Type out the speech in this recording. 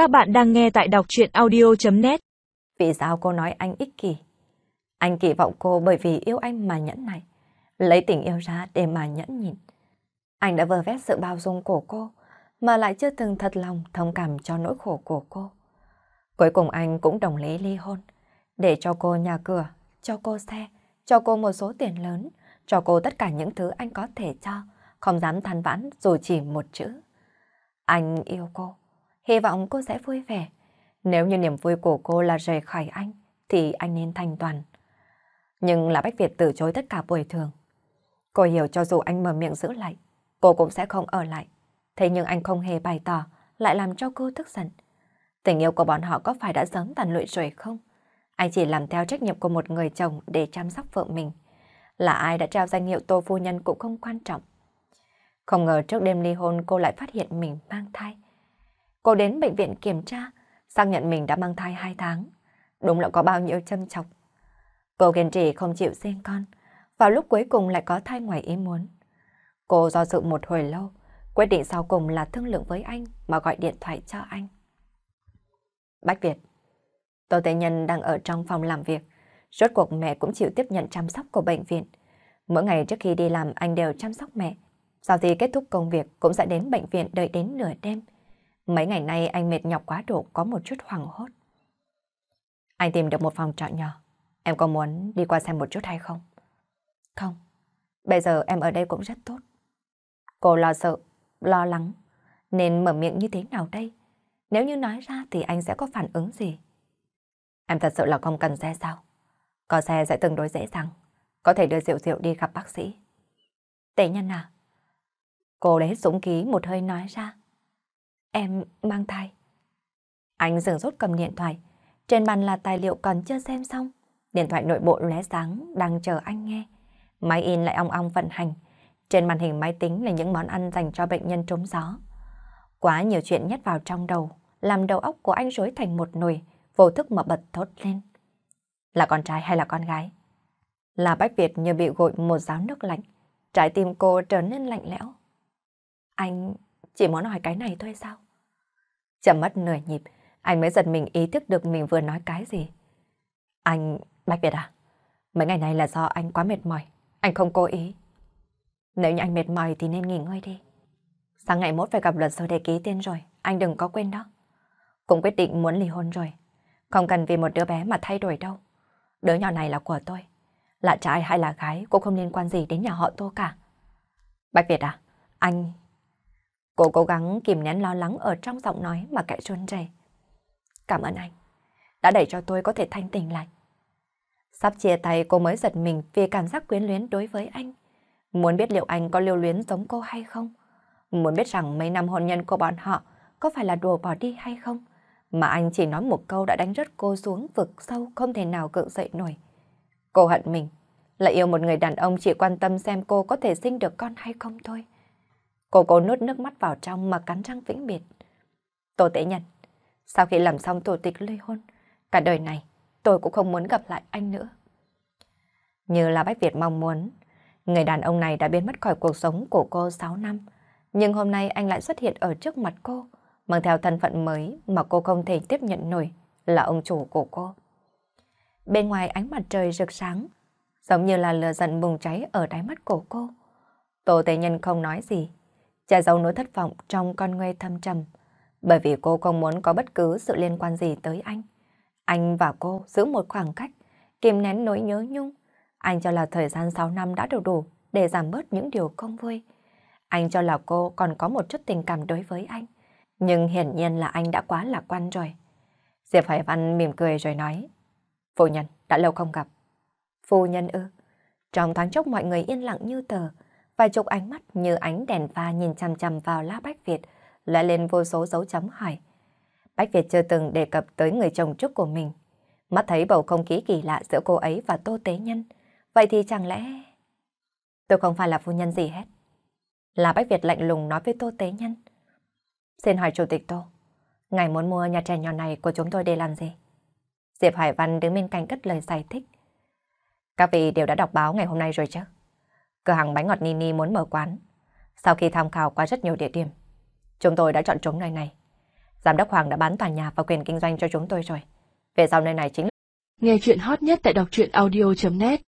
Các bạn đang nghe tại đọc chuyện audio.net Vì sao cô nói anh ích kỷ? Anh kỳ vọng cô bởi vì yêu anh mà nhẫn này. Lấy tình yêu ra để mà nhẫn nhịn. Anh đã vờ vét sự bao dung của cô, mà lại chưa từng thật lòng thông cảm cho nỗi khổ của cô. Cuối cùng anh cũng đồng ý ly hôn, để cho cô nhà cửa, cho cô xe, cho cô một số tiền lớn, cho cô tất cả những thứ anh có thể cho, không dám than vãn dù chỉ một chữ. Anh yêu cô, hy vọng cô sẽ vui vẻ. Nếu như niềm vui của cô là rời khỏi anh, thì anh nên thanh toàn. Nhưng là Bách Việt từ chối tất cả bồi thường. Cô hiểu cho dù anh mở miệng giữ lại, cô cũng sẽ không ở lại. Thế nhưng anh không hề bày tỏ, lại làm cho cô tức giận. Tình yêu của bọn họ có phải đã sớm tàn lụi rồi không? Anh chỉ làm theo trách nhiệm của một người chồng để chăm sóc vợ mình. Là ai đã trao danh hiệu tô phu nhân cũng không quan trọng. Không ngờ trước đêm ly hôn cô lại phát hiện mình mang thai. Cô đến bệnh viện kiểm tra, xác nhận mình đã mang thai 2 tháng. Đúng là có bao nhiêu châm chọc. Cô kiên trì không chịu sinh con, vào lúc cuối cùng lại có thai ngoài ý muốn. Cô do dự một hồi lâu, quyết định sau cùng là thương lượng với anh mà gọi điện thoại cho anh. Bách Việt Tô Tế Nhân đang ở trong phòng làm việc. Rốt cuộc mẹ cũng chịu tiếp nhận chăm sóc của bệnh viện. Mỗi ngày trước khi đi làm anh đều chăm sóc mẹ. Sau khi kết thúc công việc cũng sẽ đến bệnh viện đợi đến nửa đêm. Mấy ngày nay anh mệt nhọc quá độ có một chút hoảng hốt. Anh tìm được một phòng trọ nhỏ. Em có muốn đi qua xem một chút hay không? Không. Bây giờ em ở đây cũng rất tốt. Cô lo sợ, lo lắng. Nên mở miệng như thế nào đây? Nếu như nói ra thì anh sẽ có phản ứng gì? Em thật sự là không cần xe sao? Có xe sẽ tương đối dễ dàng. Có thể đưa Diệu Diệu đi gặp bác sĩ. Tệ nhân à? Cô lấy dũng khí một hơi nói ra. Em mang thai. Anh dừng rút cầm điện thoại. Trên bàn là tài liệu còn chưa xem xong. Điện thoại nội bộ lóe sáng đang chờ anh nghe. Máy in lại ong ong vận hành. Trên màn hình máy tính là những món ăn dành cho bệnh nhân trống gió. Quá nhiều chuyện nhét vào trong đầu, làm đầu óc của anh rối thành một nồi, vô thức mà bật thốt lên. Là con trai hay là con gái? Là Bách Việt như bị gội một giáo nước lạnh, trái tim cô trở nên lạnh lẽo. Anh chỉ muốn hỏi cái này thôi sao? Chậm mất nửa nhịp, anh mới giật mình ý thức được mình vừa nói cái gì. Anh... Bạch Việt à? Mấy ngày này là do anh quá mệt mỏi, anh không cố ý. Nếu như anh mệt mỏi thì nên nghỉ ngơi đi. Sáng ngày mốt phải gặp luật sư để ký tên rồi, anh đừng có quên đó. Cũng quyết định muốn ly hôn rồi. Không cần vì một đứa bé mà thay đổi đâu. Đứa nhỏ này là của tôi. Là trai hay là gái cũng không liên quan gì đến nhà họ Tô cả. Bạch Việt à, anh... Cô cố gắng kìm nén lo lắng ở trong giọng nói mà kẻ run rẩy. Cảm ơn anh, đã đẩy cho tôi có thể thanh tỉnh lại. Sắp chia tay cô mới giật mình vì cảm giác quyến luyến đối với anh. Muốn biết liệu anh có lưu luyến giống cô hay không? Muốn biết rằng mấy năm hôn nhân của bọn họ có phải là đùa bỏ đi hay không? Mà anh chỉ nói một câu đã đánh rớt cô xuống vực sâu không thể nào cự dậy nổi. Cô hận mình, lại yêu một người đàn ông chỉ quan tâm xem cô có thể sinh được con hay không thôi. Cô cố nuốt nước mắt vào trong mà cắn răng vĩnh biệt. Tô Tế Nhân, sau khi làm xong tổ tịch ly hôn, cả đời này tôi cũng không muốn gặp lại anh nữa. Như là Bách Việt mong muốn, người đàn ông này đã biến mất khỏi cuộc sống của cô 6 năm. Nhưng hôm nay anh lại xuất hiện ở trước mặt cô, mang theo thân phận mới mà cô không thể tiếp nhận nổi, là ông chủ của cô. Bên ngoài ánh mặt trời rực sáng, giống như là lửa giận bùng cháy ở đáy mắt của cô. Tô Tế Nhân không nói gì, che giấu nỗi thất vọng trong con ngươi thâm trầm, bởi vì cô không muốn có bất cứ sự liên quan gì tới anh. Anh và cô giữ một khoảng cách, kìm nén nỗi nhớ nhung. Anh cho là thời gian 6 năm đã đủ đủ để giảm bớt những điều không vui. Anh cho là cô còn có một chút tình cảm đối với anh. Nhưng hiển nhiên là anh đã quá lạc quan rồi. Diệp Hải Văn mỉm cười rồi nói. Phu nhân, đã lâu không gặp. Phu nhân ư. Trong thoáng chốc mọi người yên lặng như tờ. Vài chục ánh mắt như ánh đèn pha nhìn chằm chằm vào lá Bách Việt, lại lên vô số dấu chấm hỏi. Bách Việt chưa từng đề cập tới người chồng trước của mình. Mắt thấy bầu không khí kỳ lạ giữa cô ấy và Tô Tế Nhân. Vậy thì chẳng lẽ... Tôi không phải là phu nhân gì hết. Là Bách Việt lạnh lùng nói với Tô Tế Nhân. Xin hỏi Chủ tịch Tô, ngài muốn mua nhà trẻ nhỏ này của chúng tôi để làm gì? Diệp Hải Văn đứng bên cạnh cất lời giải thích. Các vị đều đã đọc báo ngày hôm nay rồi chứ? Cửa hàng bánh ngọt Nini muốn mở quán. Sau khi tham khảo qua rất nhiều địa điểm, chúng tôi đã chọn trúng nơi này. Giám đốc Hoàng đã bán tòa nhà và quyền kinh doanh cho chúng tôi rồi. Về sau nơi này chính là. Nghe chuyện hot nhất tại đọc truyện audio.net